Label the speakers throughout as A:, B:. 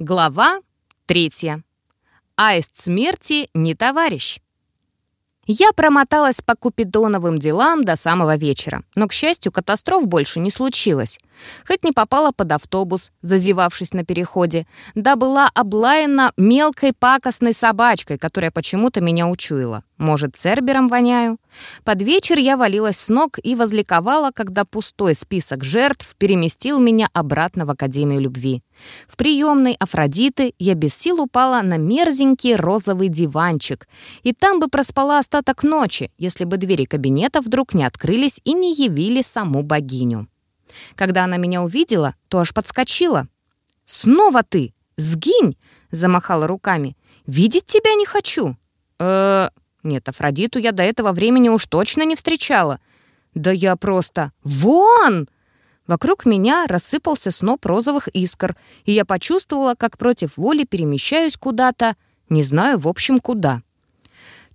A: Глава третья. Аист смерти не товарищ. Я промоталась по купидоновым делам до самого вечера, но, к счастью, катастроф больше не случилось. Хоть не попала под автобус, зазевавшись на переходе, да была облаяна мелкой пакостной собачкой, которая почему-то меня учуяла. Может, цербером воняю? Под вечер я валилась с ног и возликовала, когда пустой список жертв переместил меня обратно в Академию любви. В приемной Афродиты я без сил упала на мерзенький розовый диванчик, и там бы проспала остаток ночи, если бы двери кабинета вдруг не открылись и не явили саму богиню. Когда она меня увидела, то аж подскочила. «Снова ты! Сгинь!» — замахала руками. «Видеть тебя не хочу!» «Э-э...» Нет, Афродиту я до этого времени уж точно не встречала. Да я просто... Вон! Вокруг меня рассыпался сноп розовых искр, и я почувствовала, как против воли перемещаюсь куда-то, не знаю, в общем, куда.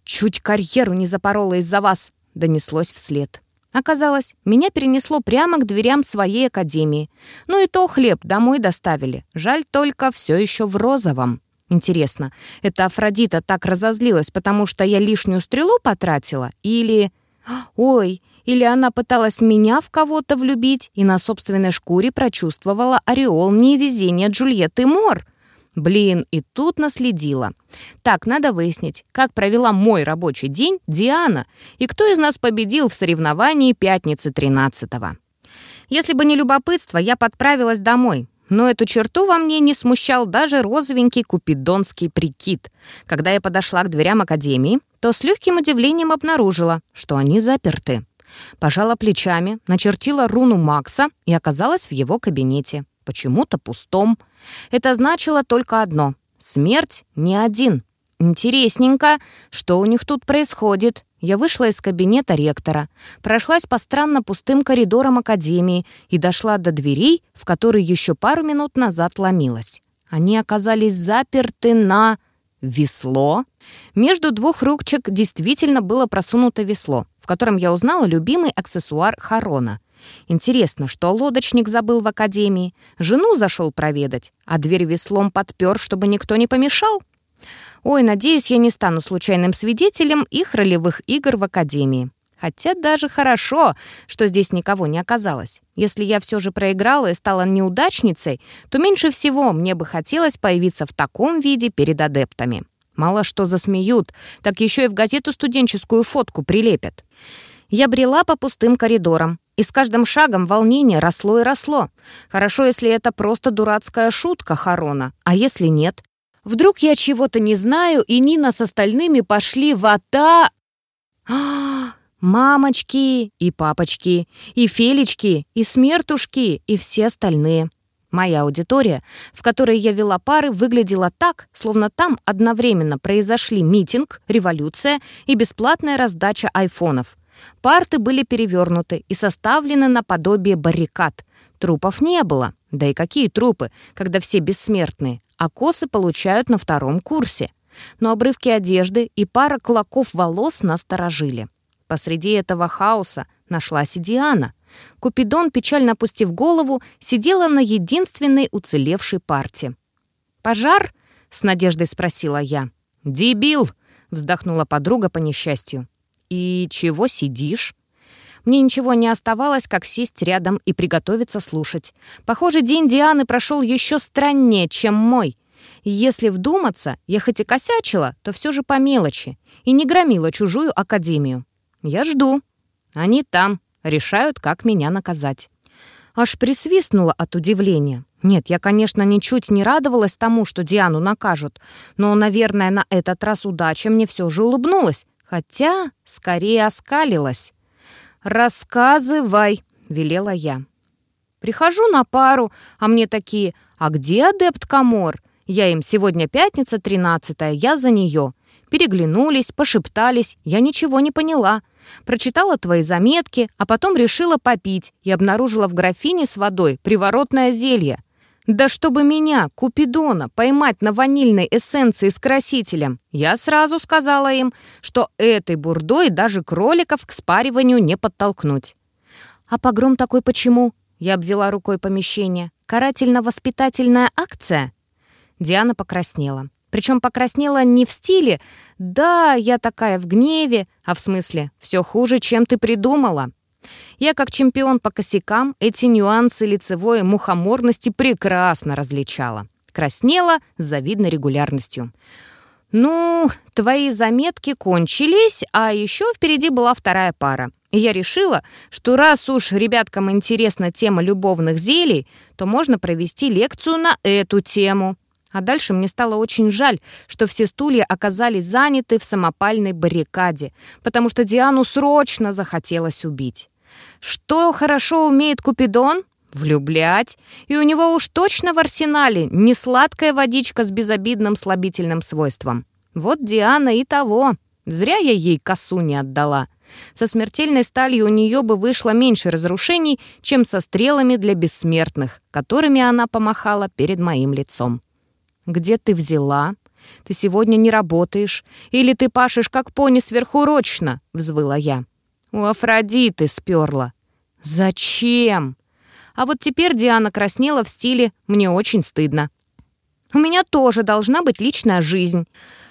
A: «Чуть карьеру не запорола из-за вас!» — донеслось вслед. Оказалось, меня перенесло прямо к дверям своей академии. Ну и то хлеб домой доставили. Жаль только все еще в розовом. Интересно, это Афродита так разозлилась, потому что я лишнюю стрелу потратила? Или... Ой, или она пыталась меня в кого-то влюбить и на собственной шкуре прочувствовала ореол невезения Джульетты Мор? Блин, и тут наследила. Так, надо выяснить, как провела мой рабочий день Диана и кто из нас победил в соревновании пятницы 13-го. Если бы не любопытство, я подправилась домой, но эту черту во мне не смущал даже розовенький купидонский прикид. Когда я подошла к дверям академии, то с легким удивлением обнаружила, что они заперты. Пожала плечами, начертила руну Макса и оказалась в его кабинете. Почему-то пустом. Это значило только одно — смерть не один. Интересненько, что у них тут происходит. Я вышла из кабинета ректора, прошлась по странно пустым коридорам академии и дошла до дверей, в которые еще пару минут назад ломилась. Они оказались заперты на... весло? Между двух ручек действительно было просунуто весло, в котором я узнала любимый аксессуар Харона. Интересно, что лодочник забыл в академии, жену зашел проведать, а дверь веслом подпер, чтобы никто не помешал? Ой, надеюсь, я не стану случайным свидетелем их ролевых игр в Академии. Хотя даже хорошо, что здесь никого не оказалось. Если я все же проиграла и стала неудачницей, то меньше всего мне бы хотелось появиться в таком виде перед адептами. Мало что засмеют, так еще и в газету студенческую фотку прилепят. Я брела по пустым коридорам, и с каждым шагом волнение росло и росло. Хорошо, если это просто дурацкая шутка Харона, а если нет, Вдруг я чего-то не знаю, и Нина с остальными пошли в ата... А, мамочки и папочки, и фелечки, и смертушки, и все остальные. Моя аудитория, в которой я вела пары, выглядела так, словно там одновременно произошли митинг, революция и бесплатная раздача айфонов. Парты были перевернуты и составлены наподобие баррикад. Трупов не было. Да и какие трупы, когда все бессмертные, а косы получают на втором курсе. Но обрывки одежды и пара клоков волос насторожили. Посреди этого хаоса нашлась и Диана. Купидон, печально опустив голову, сидела на единственной уцелевшей парте. «Пожар?» — с надеждой спросила я. «Дебил!» — вздохнула подруга по несчастью. «И чего сидишь?» Мне ничего не оставалось, как сесть рядом и приготовиться слушать. Похоже, день Дианы прошел еще страннее, чем мой. Если вдуматься, я хоть и косячила, то все же по мелочи, и не громила чужую академию. Я жду. Они там, решают, как меня наказать. Аж присвистнула от удивления. Нет, я, конечно, ничуть не радовалась тому, что Диану накажут, но, наверное, на этот раз удача мне все же улыбнулась, хотя скорее оскалилась. «Рассказывай», — велела я. Прихожу на пару, а мне такие, «А где адепт Камор?» Я им сегодня пятница, тринадцатая, я за нее. Переглянулись, пошептались, я ничего не поняла. Прочитала твои заметки, а потом решила попить и обнаружила в графине с водой приворотное зелье. Да чтобы меня, Купидона, поймать на ванильной эссенции с красителем, я сразу сказала им, что этой бурдой даже кроликов к спариванию не подтолкнуть. «А погром такой почему?» Я обвела рукой помещение. «Карательно-воспитательная акция?» Диана покраснела. Причем покраснела не в стиле «да, я такая в гневе», а в смысле «все хуже, чем ты придумала». Я, как чемпион по косякам, эти нюансы лицевой мухоморности прекрасно различала. Краснела с завидной регулярностью. «Ну, твои заметки кончились, а еще впереди была вторая пара. Я решила, что раз уж ребяткам интересна тема любовных зелий, то можно провести лекцию на эту тему». А дальше мне стало очень жаль, что все стулья оказались заняты в самопальной баррикаде, потому что Диану срочно захотелось убить. Что хорошо умеет Купидон? Влюблять. И у него уж точно в арсенале не сладкая водичка с безобидным слабительным свойством. Вот Диана и того. Зря я ей косу не отдала. Со смертельной сталью у нее бы вышло меньше разрушений, чем со стрелами для бессмертных, которыми она помахала перед моим лицом. «Где ты взяла? Ты сегодня не работаешь? Или ты пашешь, как пони сверхурочно?» — взвыла я. «У Афродиты сперла». «Зачем?» А вот теперь Диана краснела в стиле «мне очень стыдно». «У меня тоже должна быть личная жизнь.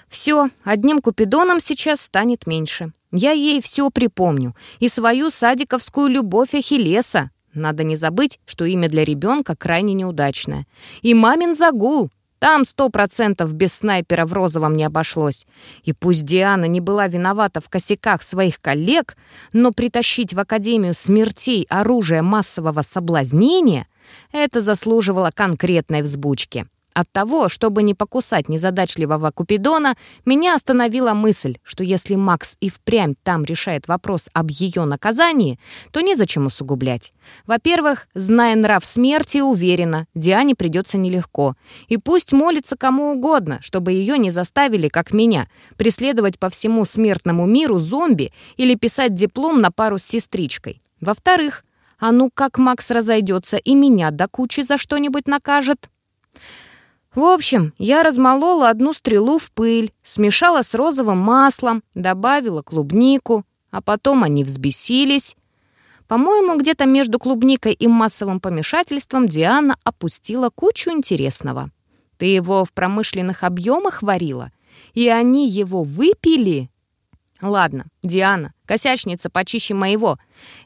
A: Все, одним купидоном сейчас станет меньше. Я ей все припомню. И свою садиковскую любовь Ахиллеса. Надо не забыть, что имя для ребенка крайне неудачное. И мамин загул. Там сто процентов без снайпера в розовом не обошлось. И пусть Диана не была виновата в косяках своих коллег, но притащить в Академию смертей оружие массового соблазнения — это заслуживало конкретной взбучки. От того, чтобы не покусать незадачливого Купидона, меня остановила мысль, что если Макс и впрямь там решает вопрос об ее наказании, то незачем усугублять. Во-первых, зная нрав смерти, уверена, Диане придется нелегко. И пусть молится кому угодно, чтобы ее не заставили, как меня, преследовать по всему смертному миру зомби или писать диплом на пару с сестричкой. Во-вторых, а ну как Макс разойдется и меня до кучи за что-нибудь накажет? В общем, я размолола одну стрелу в пыль, смешала с розовым маслом, добавила клубнику, а потом они взбесились. По-моему, где-то между клубникой и массовым помешательством Диана опустила кучу интересного. Ты его в промышленных объемах варила? И они его выпили? Ладно, Диана, косячница почище моего.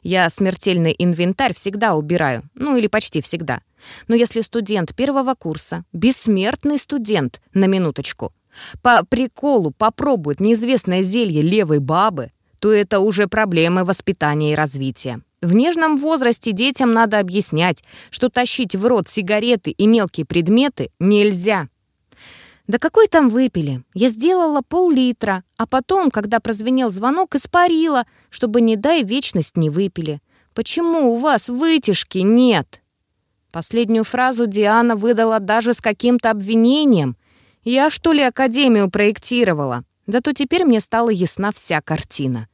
A: Я смертельный инвентарь всегда убираю, ну или почти всегда. Но если студент первого курса, бессмертный студент, на минуточку, по приколу попробует неизвестное зелье левой бабы, то это уже проблемы воспитания и развития. В нежном возрасте детям надо объяснять, что тащить в рот сигареты и мелкие предметы нельзя. Да какой там выпили? Я сделала пол-литра, а потом, когда прозвенел звонок, испарила, чтобы, не дай, вечность не выпили. Почему у вас вытяжки нет?» Последнюю фразу Диана выдала даже с каким-то обвинением. Я, что ли, Академию проектировала? Зато теперь мне стала ясна вся картина.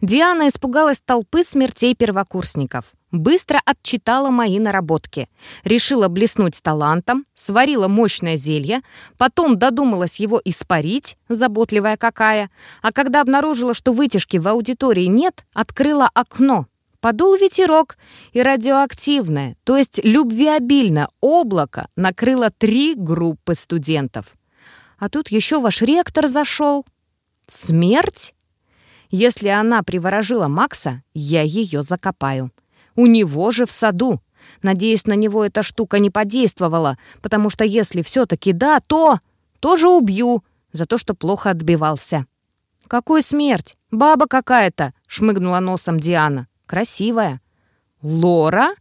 A: Диана испугалась толпы смертей первокурсников. Быстро отчитала мои наработки. Решила блеснуть талантом, сварила мощное зелье, потом додумалась его испарить, заботливая какая, а когда обнаружила, что вытяжки в аудитории нет, открыла окно, Подул ветерок, и радиоактивное, то есть любвеобильное облако накрыло три группы студентов. А тут еще ваш ректор зашел. Смерть? Если она приворожила Макса, я ее закопаю. У него же в саду. Надеюсь, на него эта штука не подействовала, потому что если все-таки да, то тоже убью за то, что плохо отбивался. «Какой смерть? Баба какая-то!» — шмыгнула носом Диана. Красивая. Лора?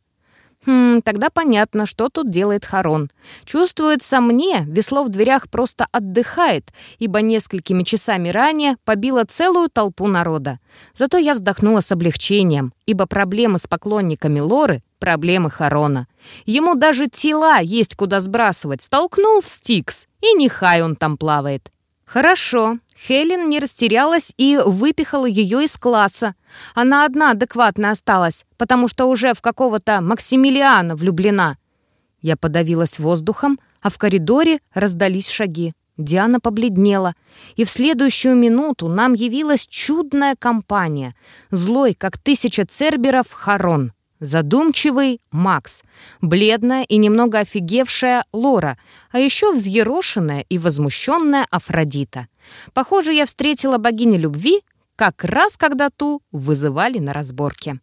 A: Хм, тогда понятно, что тут делает Харон. Чувствуется мне, весло в дверях просто отдыхает, ибо несколькими часами ранее побило целую толпу народа. Зато я вздохнула с облегчением, ибо проблемы с поклонниками Лоры — проблемы Харона. Ему даже тела есть куда сбрасывать, столкнул в Стикс, и нехай он там плавает. Хорошо, Хелен не растерялась и выпихала ее из класса. Она одна адекватно осталась, потому что уже в какого-то Максимилиана влюблена. Я подавилась воздухом, а в коридоре раздались шаги. Диана побледнела, и в следующую минуту нам явилась чудная компания. Злой, как тысяча церберов, Харон. Задумчивый Макс, бледная и немного офигевшая Лора, а еще взъерошенная и возмущенная Афродита. Похоже, я встретила богиню любви как раз когда ту вызывали на разборке.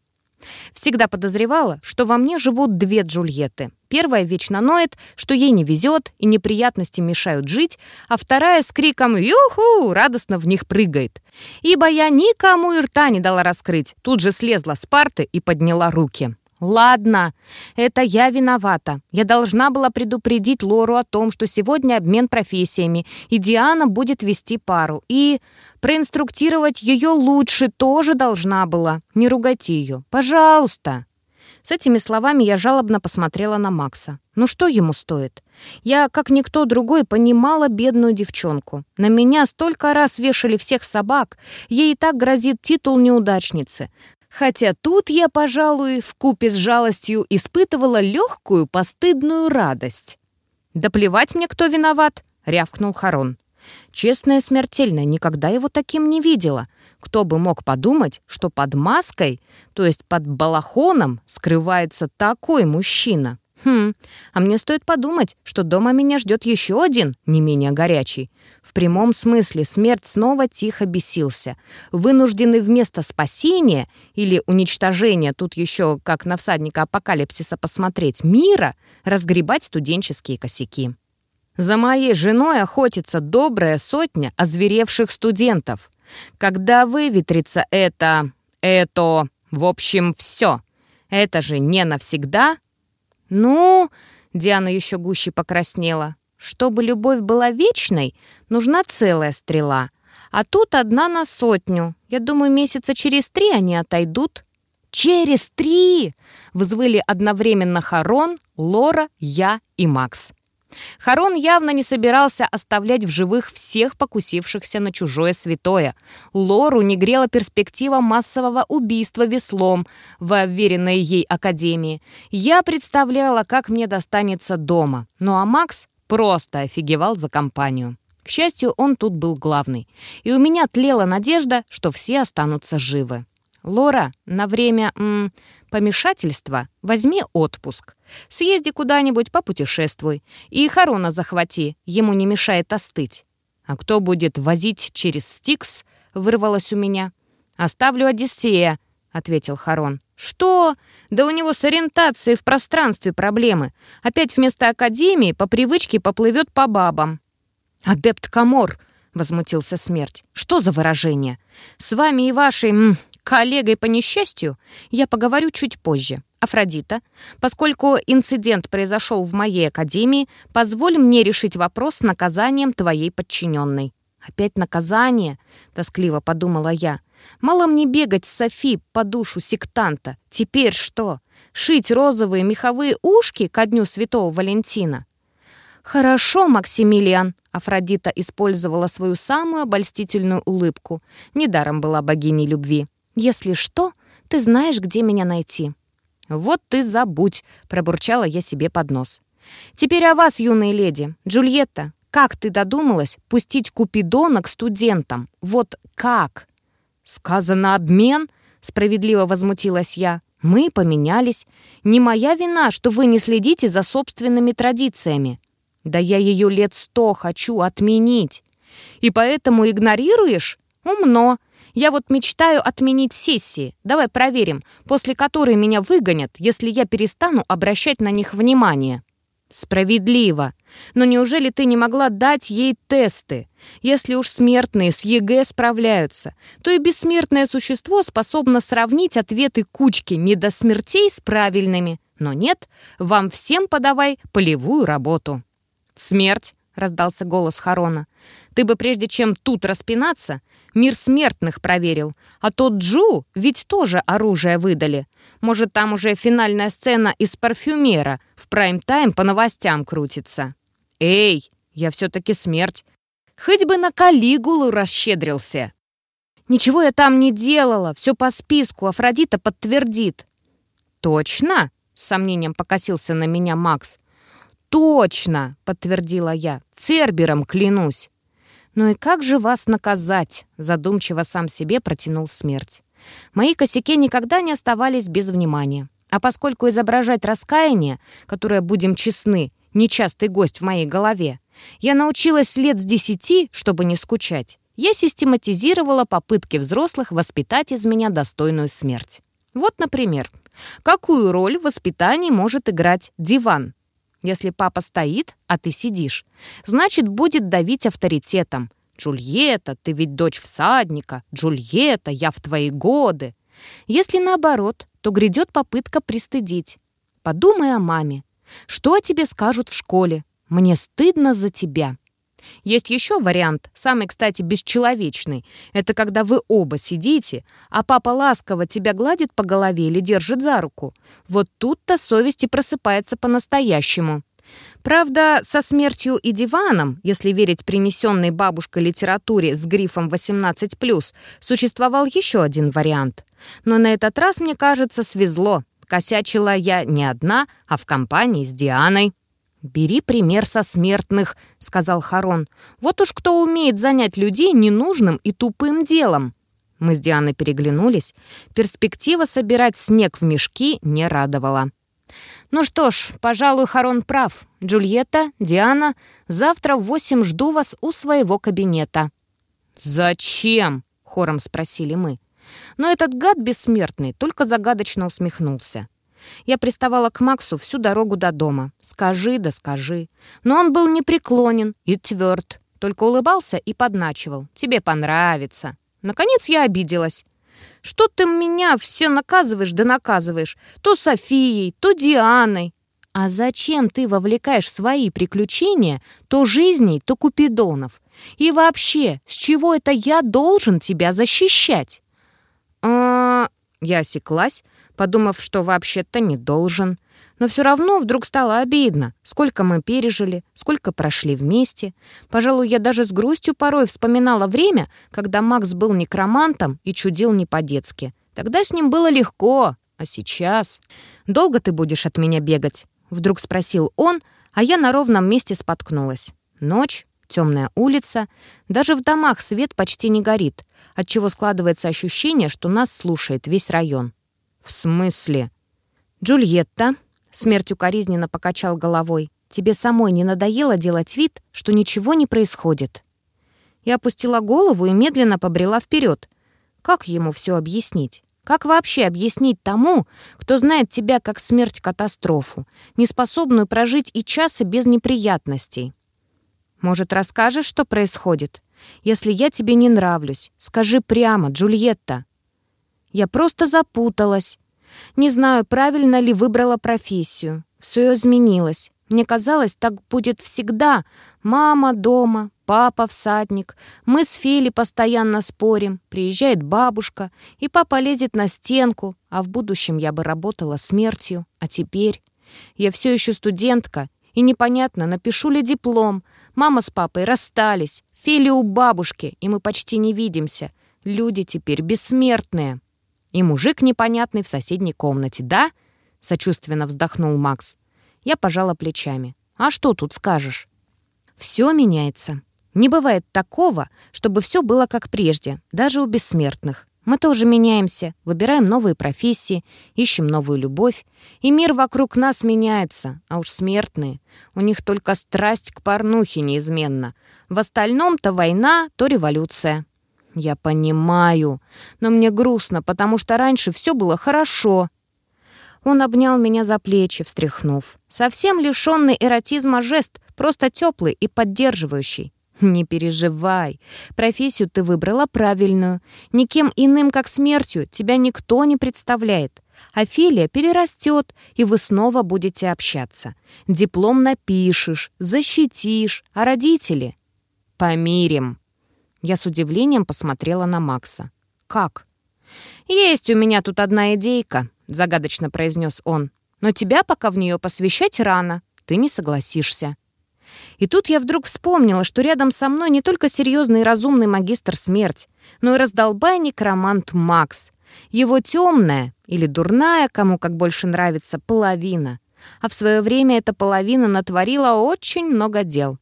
A: Всегда подозревала, что во мне живут две Джульетты. Первая вечно ноет, что ей не везет и неприятности мешают жить, а вторая с криком «Юху!» радостно в них прыгает. Ибо я никому и рта не дала раскрыть, тут же слезла с парты и подняла руки. «Ладно, это я виновата. Я должна была предупредить Лору о том, что сегодня обмен профессиями, и Диана будет вести пару. И проинструктировать ее лучше тоже должна была. Не ругать ее. Пожалуйста!» С этими словами я жалобно посмотрела на Макса. Ну что ему стоит? Я, как никто другой, понимала бедную девчонку. На меня столько раз вешали всех собак. Ей и так грозит титул неудачницы. Хотя тут я, пожалуй, в купе с жалостью испытывала легкую постыдную радость. «Да плевать мне, кто виноват!» — рявкнул Харон. Честная смертельная, никогда его таким не видела. Кто бы мог подумать, что под маской, то есть под балахоном, скрывается такой мужчина? Хм, а мне стоит подумать, что дома меня ждет еще один, не менее горячий. В прямом смысле смерть снова тихо бесился. Вынужденный вместо спасения или уничтожения, тут еще как на всадника апокалипсиса посмотреть, мира, разгребать студенческие косяки. За моей женой охотится добрая сотня озверевших студентов. Когда выветрится это... это... в общем, все. Это же не навсегда, «Ну...» — Диана еще гуще покраснела. «Чтобы любовь была вечной, нужна целая стрела. А тут одна на сотню. Я думаю, месяца через три они отойдут». «Через три!» — взвыли одновременно Харон, Лора, я и Макс. Харон явно не собирался оставлять в живых всех покусившихся на чужое святое. Лору не грела перспектива массового убийства веслом в уверенной ей академии. Я представляла, как мне достанется дома. Ну а Макс просто офигевал за компанию. К счастью, он тут был главный. И у меня тлела надежда, что все останутся живы. «Лора, на время м, помешательства возьми отпуск. Съезди куда-нибудь, попутешествуй. И Харона захвати, ему не мешает остыть. А кто будет возить через Стикс?» — вырвалось у меня. «Оставлю Одиссея», — ответил Харон. «Что? Да у него с ориентацией в пространстве проблемы. Опять вместо Академии по привычке поплывет по бабам». «Адепт Камор», — возмутился Смерть. «Что за выражение? С вами и вашей м, коллегой по несчастью я поговорю чуть позже. Афродита, поскольку инцидент произошел в моей академии, позволь мне решить вопрос с наказанием твоей подчиненной». «Опять наказание?» — тоскливо подумала я. «Мало мне бегать с Софи по душу сектанта. Теперь что? Шить розовые меховые ушки ко дню Святого Валентина?» «Хорошо, Максимилиан», — Афродита использовала свою самую обольстительную улыбку. Недаром была богиней любви. «Если что, ты знаешь, где меня найти». «Вот ты забудь», — пробурчала я себе под нос. «Теперь о вас, юные леди. Джульетта, как ты додумалась пустить Купидона к студентам? Вот как?» «Сказано обмен?» — справедливо возмутилась я. «Мы поменялись. Не моя вина, что вы не следите за собственными традициями. Да я ее лет сто хочу отменить. И поэтому игнорируешь? Умно. Я вот мечтаю отменить сессии. Давай проверим, после которой меня выгонят, если я перестану обращать на них внимание. Справедливо. Но неужели ты не могла дать ей тесты? Если уж смертные с ЕГЭ справляются, то и бессмертное существо способно сравнить ответы кучки не недосмертей с правильными. Но нет, вам всем подавай полевую работу. Смерть — раздался голос Харона. «Ты бы прежде чем тут распинаться, мир смертных проверил. А тот Джу ведь тоже оружие выдали. Может, там уже финальная сцена из парфюмера в прайм-тайм по новостям крутится. Эй, я все-таки смерть. Хоть бы на Калигулу расщедрился». «Ничего я там не делала, все по списку, Афродита подтвердит». «Точно?» — с сомнением покосился на меня Макс. «Точно!» — подтвердила я. «Цербером клянусь!» «Ну и как же вас наказать?» — задумчиво сам себе протянул смерть. Мои косяки никогда не оставались без внимания. А поскольку изображать раскаяние, которое, будем честны, нечастый гость в моей голове, я научилась лет с десяти, чтобы не скучать, я систематизировала попытки взрослых воспитать из меня достойную смерть. Вот, например, какую роль в воспитании может играть диван? Если папа стоит, а ты сидишь, значит, будет давить авторитетом. «Джульетта, ты ведь дочь всадника! Джульетта, я в твои годы!» Если наоборот, то грядет попытка пристыдить. Подумай о маме. Что о тебе скажут в школе? Мне стыдно за тебя. Есть еще вариант, самый, кстати, бесчеловечный. Это когда вы оба сидите, а папа ласково тебя гладит по голове или держит за руку. Вот тут-то совесть и просыпается по-настоящему. Правда, со смертью и диваном, если верить принесенной бабушкой литературе с грифом 18+, существовал еще один вариант. Но на этот раз, мне кажется, свезло. Косячила я не одна, а в компании с Дианой. «Бери пример со смертных», — сказал Харон. «Вот уж кто умеет занять людей ненужным и тупым делом». Мы с Дианой переглянулись. Перспектива собирать снег в мешки не радовала. «Ну что ж, пожалуй, Харон прав. Джульетта, Диана, завтра в восемь жду вас у своего кабинета».
B: «Зачем?» — хором спросили мы.
A: Но этот гад бессмертный только загадочно усмехнулся. Я приставала к Максу всю дорогу до дома. «Скажи, да скажи». Но он был непреклонен и тверд. Только улыбался и подначивал. «Тебе понравится». Наконец я обиделась. «Что ты меня все наказываешь да наказываешь? То Софией, то Дианой». «А зачем ты вовлекаешь в свои приключения то жизней, то Купидонов? И вообще, с чего это я должен тебя защищать?»
B: «А...» Я осеклась, подумав, что вообще-то не должен. Но все равно вдруг стало обидно, сколько мы пережили, сколько прошли вместе. Пожалуй, я даже с грустью порой вспоминала время, когда Макс был некромантом и чудил не по-детски. Тогда с ним было легко, а сейчас... «Долго ты будешь от меня бегать?» — вдруг спросил он, а я на ровном месте споткнулась. Ночь, темная улица, даже в домах свет почти не горит, отчего складывается ощущение, что нас слушает весь район.
A: «В смысле?»
B: «Джульетта», — смерть укоризненно покачал головой, «тебе самой не надоело делать вид, что ничего не происходит?» Я опустила голову и медленно побрела вперед. Как ему все объяснить? Как вообще объяснить тому, кто знает тебя как смерть-катастрофу, неспособную прожить и часы без неприятностей? Может, расскажешь, что происходит? Если я тебе не нравлюсь, скажи прямо, Джульетта. Я просто запуталась. Не знаю, правильно ли выбрала профессию. Все изменилось. Мне казалось, так будет всегда. Мама дома, папа всадник. Мы с Фели постоянно спорим. Приезжает бабушка, и папа лезет на стенку. А в будущем я бы работала смертью. А теперь... Я все еще студентка, и непонятно, напишу ли диплом. Мама с папой расстались. Фели у бабушки, и мы почти не видимся. Люди теперь бессмертные. И мужик непонятный в соседней комнате, да?» — сочувственно вздохнул Макс. Я пожала плечами. «А что тут скажешь?» «Все меняется. Не бывает такого, чтобы все было как прежде, даже у бессмертных. Мы тоже меняемся, выбираем новые профессии, ищем новую любовь, и мир вокруг нас меняется, а уж смертные. У них только страсть к порнухе неизменна. В остальном то война, то революция. «Я понимаю, но мне грустно, потому что раньше все было хорошо». Он обнял меня за плечи, встряхнув. Совсем лишенный эротизма жест, просто теплый и поддерживающий. «Не переживай. Профессию ты выбрала правильную. Никем иным, как смертью, тебя никто не представляет. Офелия перерастет, и вы снова будете общаться. Диплом напишешь, защитишь, а родители...» «Помирим», я с удивлением посмотрела на Макса. «Как?» «Есть у меня тут одна идейка», — загадочно произнес он. «Но тебя пока в нее посвящать рано. Ты не согласишься». И тут я вдруг вспомнила, что рядом со мной не только серьезный и разумный магистр смерть, но и раздолбайник романт Макс. Его темная, или дурная, кому как больше нравится, половина. А в свое время эта половина натворила очень много дел.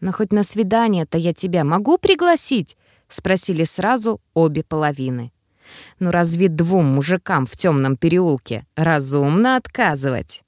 B: «Но хоть на свидание-то я тебя могу пригласить?» — спросили сразу обе половины.
A: Но разве двум мужикам в темном переулке разумно отказывать?